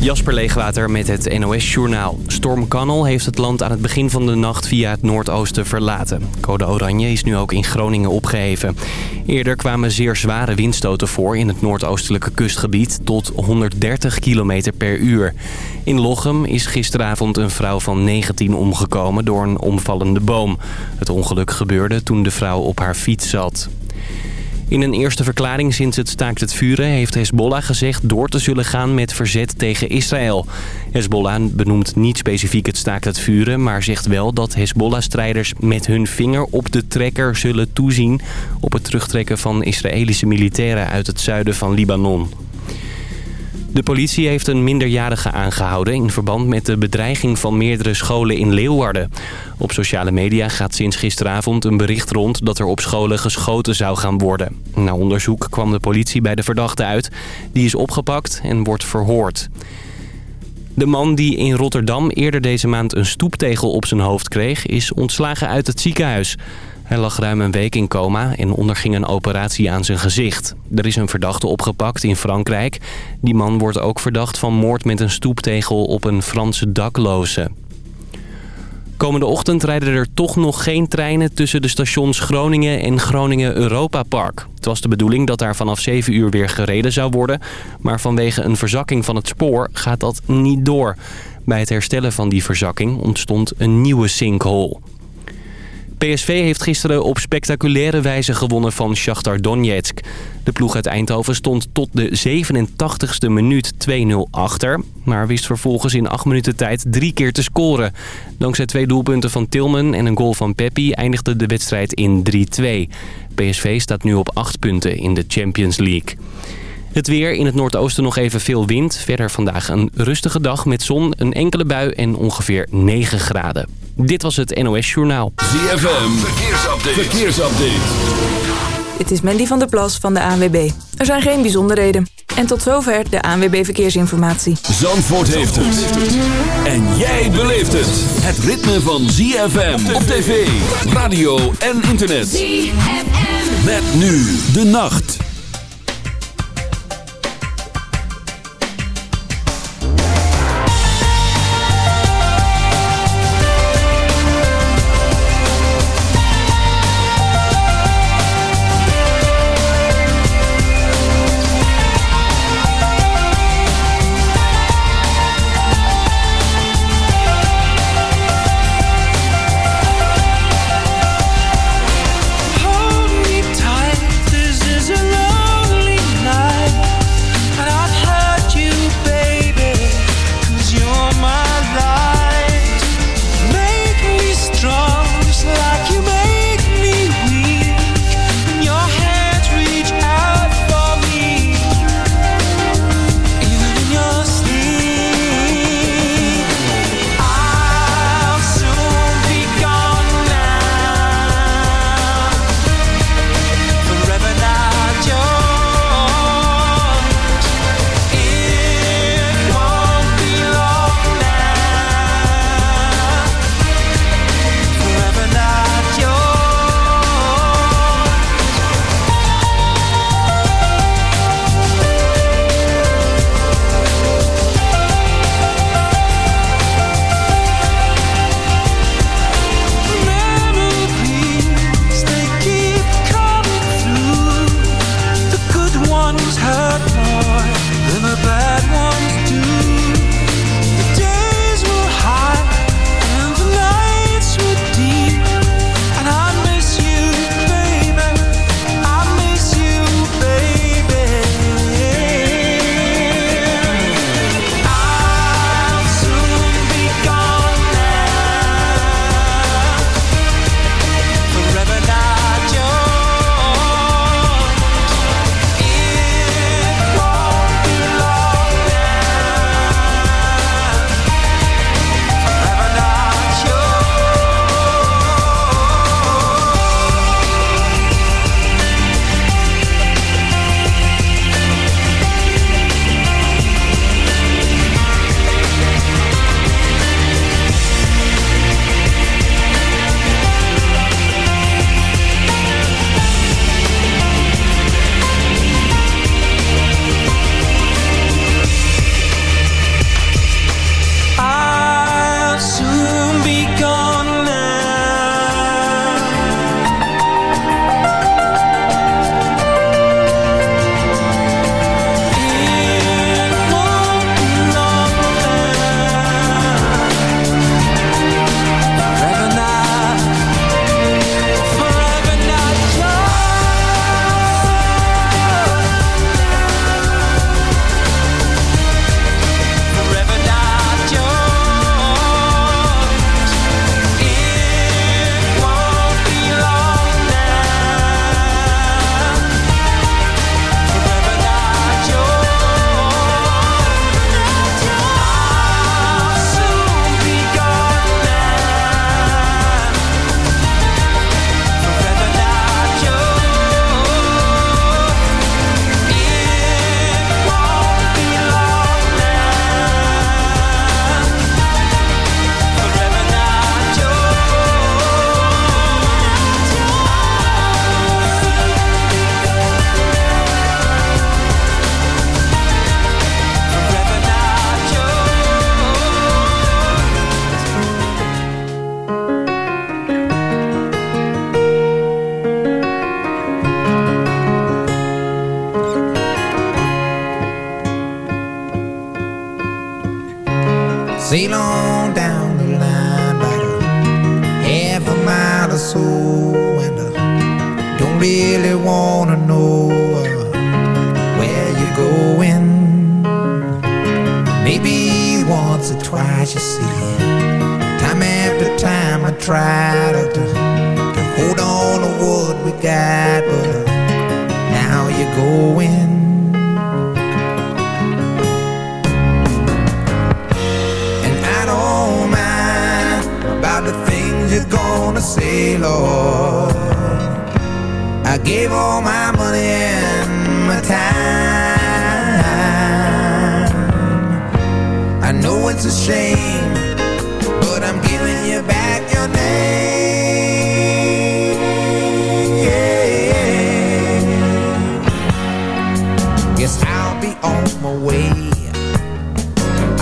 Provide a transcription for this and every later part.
Jasper Leegwater met het NOS-journaal. Storm Cannel heeft het land aan het begin van de nacht via het noordoosten verlaten. Code Oranje is nu ook in Groningen opgeheven. Eerder kwamen zeer zware windstoten voor in het noordoostelijke kustgebied... tot 130 km per uur. In Lochem is gisteravond een vrouw van 19 omgekomen door een omvallende boom. Het ongeluk gebeurde toen de vrouw op haar fiets zat. In een eerste verklaring sinds het staakt het vuren heeft Hezbollah gezegd door te zullen gaan met verzet tegen Israël. Hezbollah benoemt niet specifiek het staakt het vuren, maar zegt wel dat Hezbollah-strijders met hun vinger op de trekker zullen toezien op het terugtrekken van Israëlische militairen uit het zuiden van Libanon. De politie heeft een minderjarige aangehouden in verband met de bedreiging van meerdere scholen in Leeuwarden. Op sociale media gaat sinds gisteravond een bericht rond dat er op scholen geschoten zou gaan worden. Na onderzoek kwam de politie bij de verdachte uit. Die is opgepakt en wordt verhoord. De man die in Rotterdam eerder deze maand een stoeptegel op zijn hoofd kreeg... is ontslagen uit het ziekenhuis. Hij lag ruim een week in coma en onderging een operatie aan zijn gezicht. Er is een verdachte opgepakt in Frankrijk. Die man wordt ook verdacht van moord met een stoeptegel op een Franse dakloze. Komende ochtend rijden er toch nog geen treinen tussen de stations Groningen en Groningen Europa Park. Het was de bedoeling dat daar vanaf 7 uur weer gereden zou worden. Maar vanwege een verzakking van het spoor gaat dat niet door. Bij het herstellen van die verzakking ontstond een nieuwe sinkhole. PSV heeft gisteren op spectaculaire wijze gewonnen van Shakhtar Donetsk. De ploeg uit Eindhoven stond tot de 87ste minuut 2-0 achter... maar wist vervolgens in 8 minuten tijd drie keer te scoren. Dankzij twee doelpunten van Tilman en een goal van Peppi eindigde de wedstrijd in 3-2. PSV staat nu op 8 punten in de Champions League. Het weer, in het noordoosten nog even veel wind. Verder vandaag een rustige dag met zon, een enkele bui en ongeveer 9 graden. Dit was het NOS Journaal. ZFM, verkeersupdate. verkeersupdate. Dit is Mandy van der Plas van de ANWB. Er zijn geen bijzonderheden. En tot zover de ANWB Verkeersinformatie. Zandvoort heeft het. En jij beleeft het. Het ritme van ZFM op tv, radio en internet. ZFM. Met nu de nacht.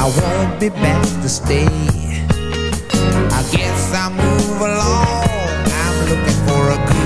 I won't be back to stay. I guess I'll move along. I'm looking for a good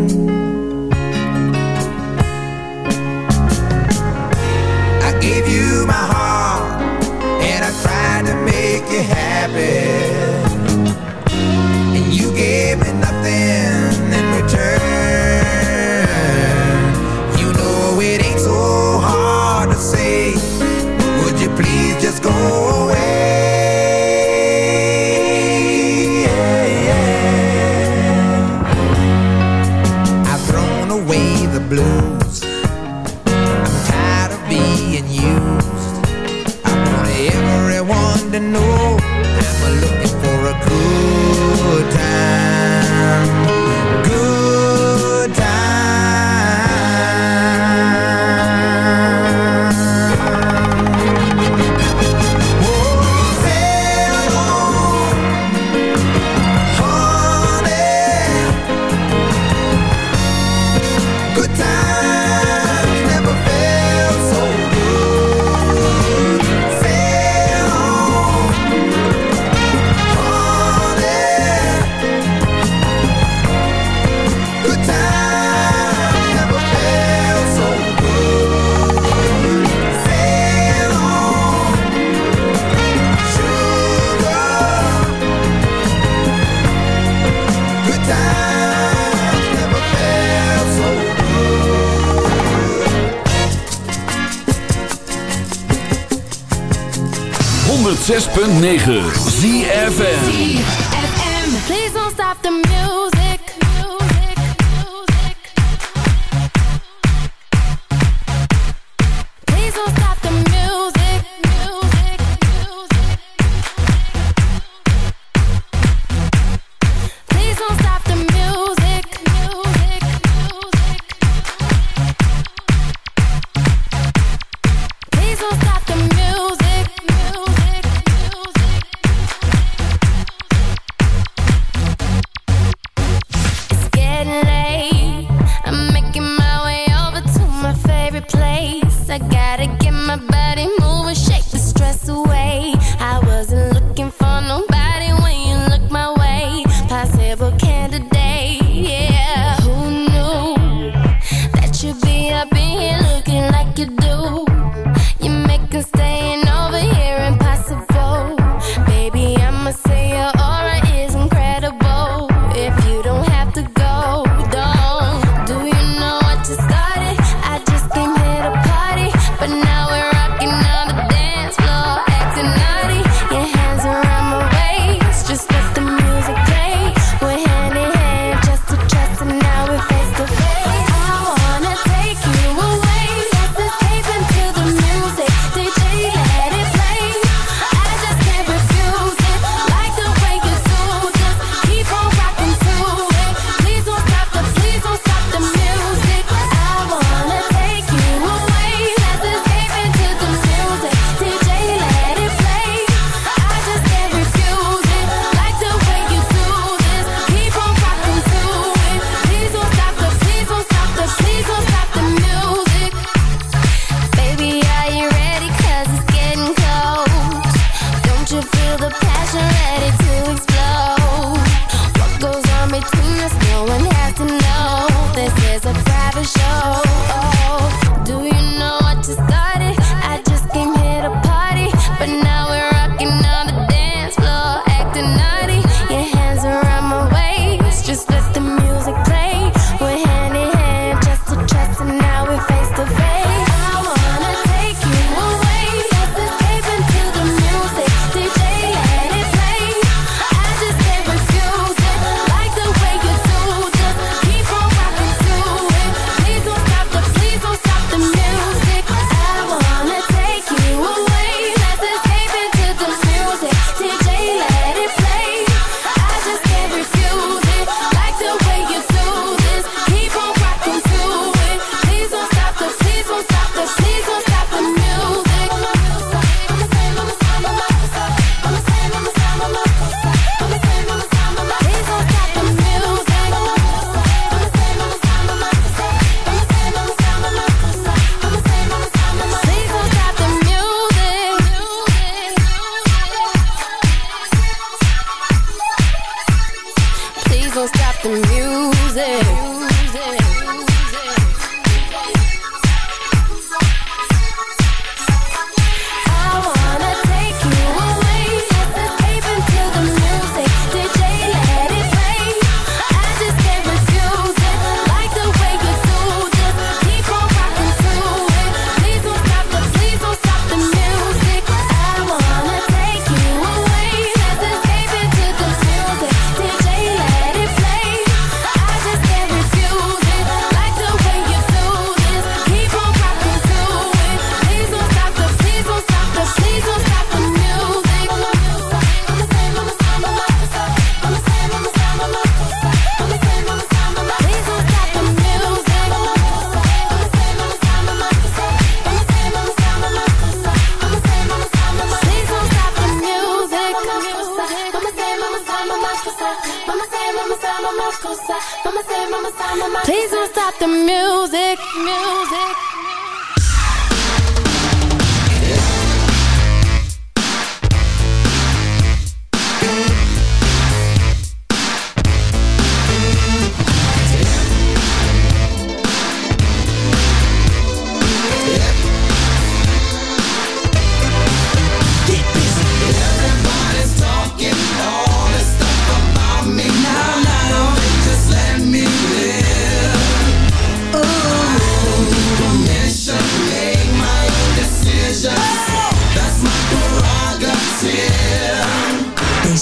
something 106.9 ZFN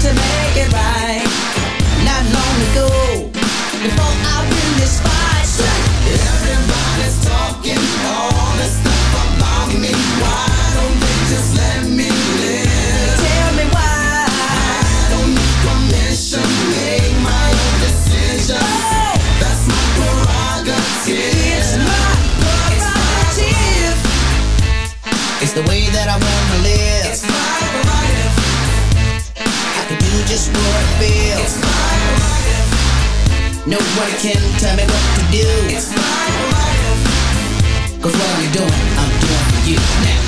to make it right. Not long before I win this fight, everybody's talking all this stuff about me. Why? feel. It's my life. Nobody can tell me what to do. It's my life. Cause what I'm doing, I'm doing for you now.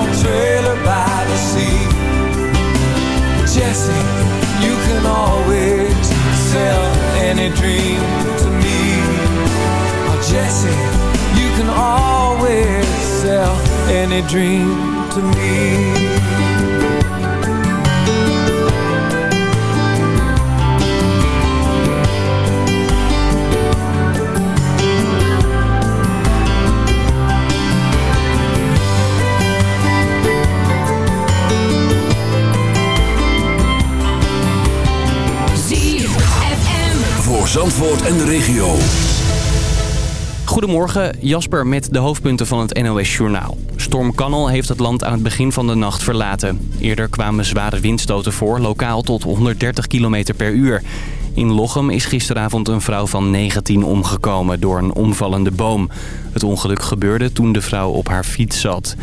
trailer by the sea. Jesse, you can always sell any dream to me. Oh, Jesse, you can always sell any dream to me. Zandvoort en de regio. Goedemorgen, Jasper met de hoofdpunten van het NOS Journaal. Storm Cannel heeft het land aan het begin van de nacht verlaten. Eerder kwamen zware windstoten voor, lokaal tot 130 km per uur. In Lochem is gisteravond een vrouw van 19 omgekomen door een omvallende boom. Het ongeluk gebeurde toen de vrouw op haar fiets zat.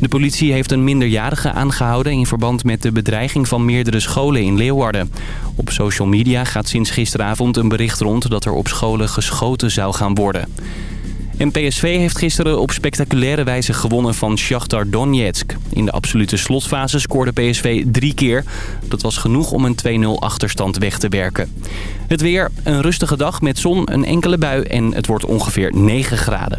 De politie heeft een minderjarige aangehouden in verband met de bedreiging van meerdere scholen in Leeuwarden. Op social media gaat sinds gisteravond een bericht rond dat er op scholen geschoten zou gaan worden. En PSV heeft gisteren op spectaculaire wijze gewonnen van Shakhtar Donetsk. In de absolute slotfase scoorde PSV drie keer. Dat was genoeg om een 2-0 achterstand weg te werken. Het weer, een rustige dag met zon, een enkele bui en het wordt ongeveer 9 graden.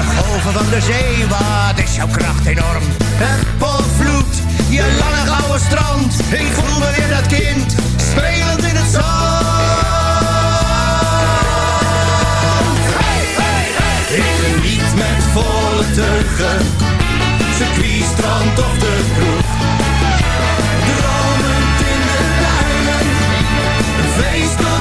golven van de zee, wat is jouw kracht enorm? Het potvloed, je lange gouden strand. Ik voel me weer dat kind, spelend in het zand. Hey, hey, hey. Ik geniet met volle teugen, circuit, strand of de kroeg. Dromend in de duinen, een feest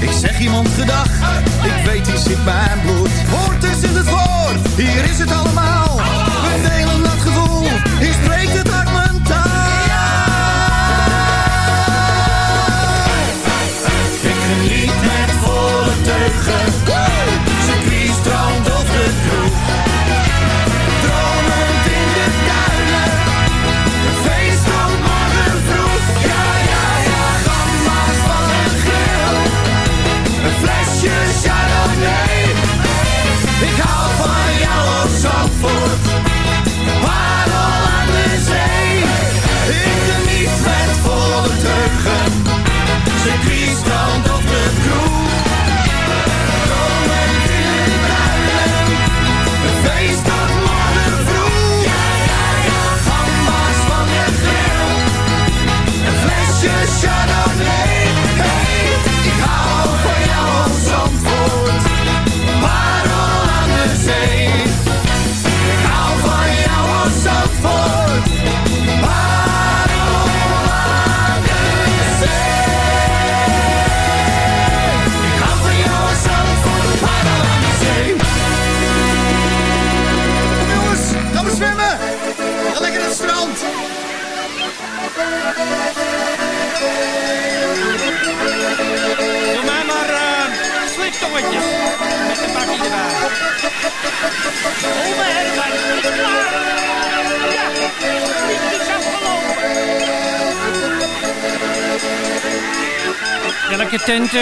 Ik zeg iemand gedag, ik weet die zit mijn bloed. Hoort is in het woord, hier is het allemaal. We delen dat gevoel, hier spreekt het hart mijn taal. Ik geniet met volle teugen,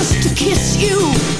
Just to kiss you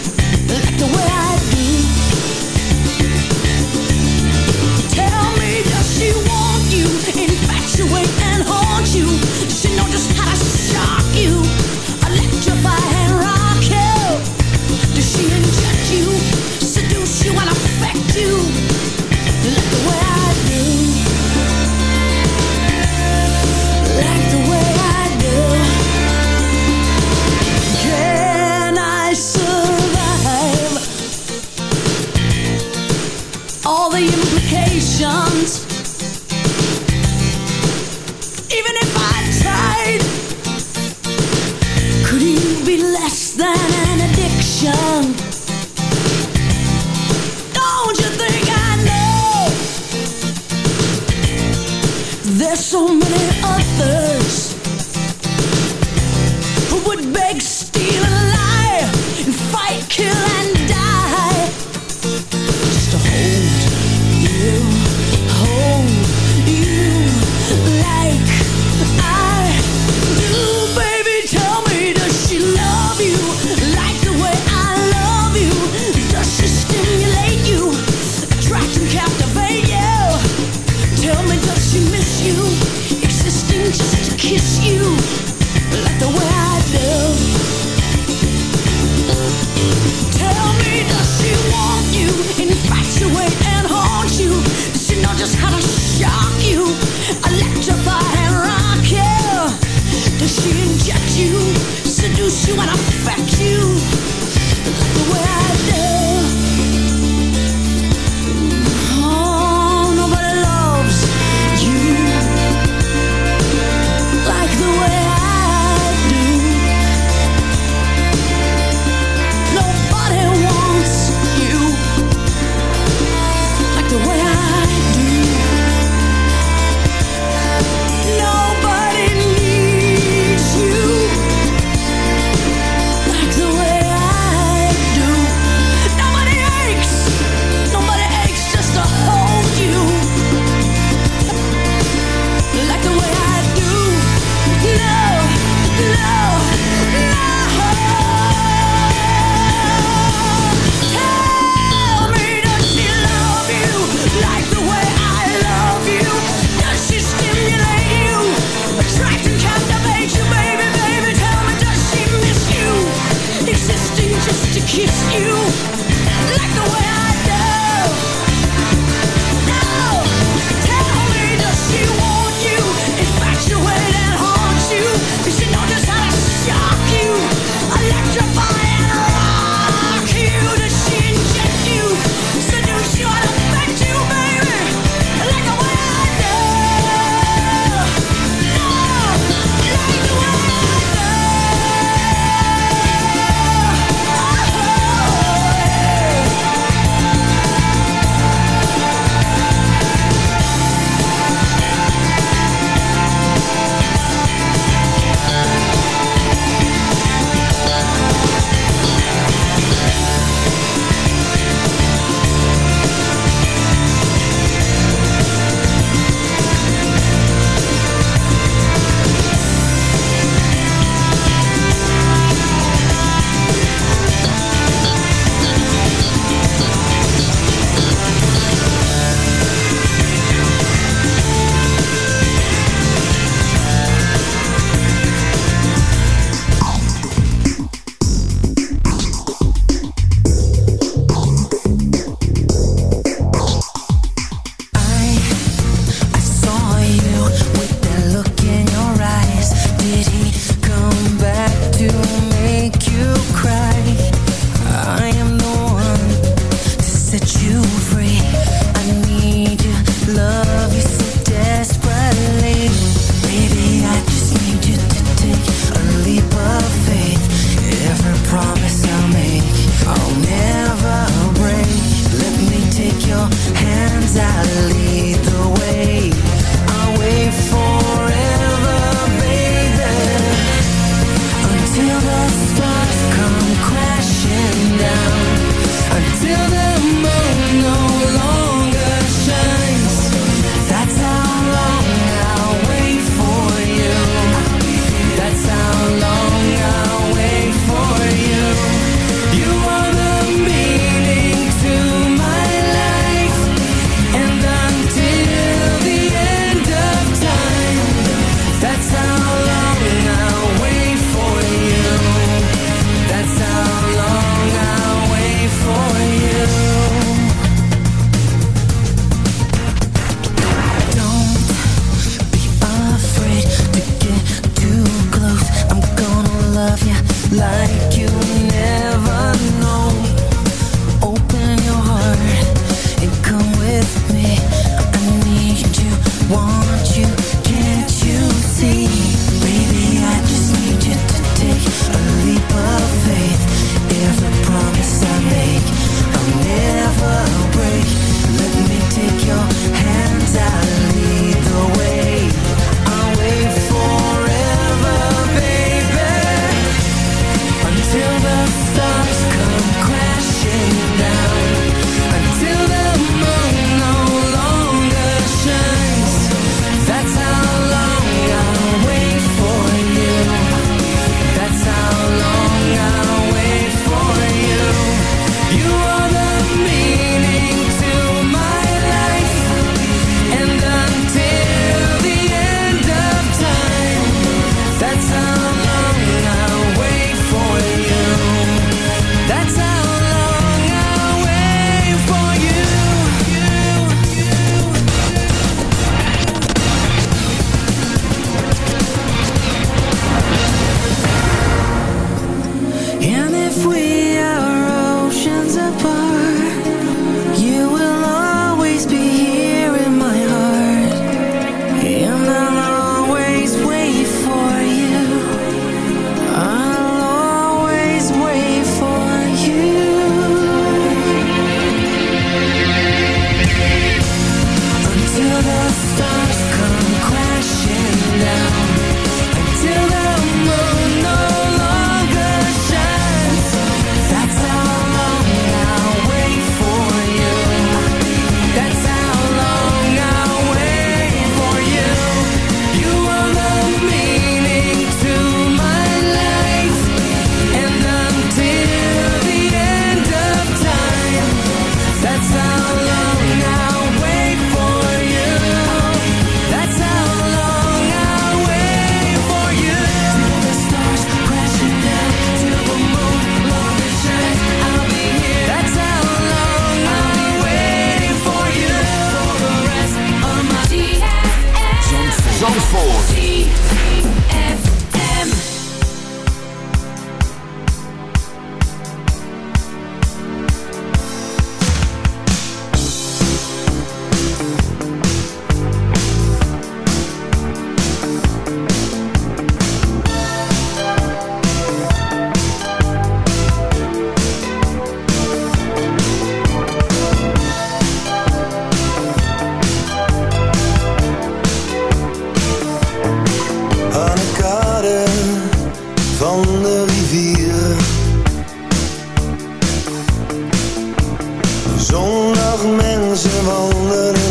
ze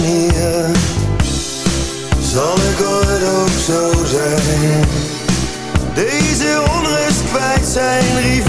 hier. Zal ik ooit ook zo zijn? Deze onrust kwijt zijn rivier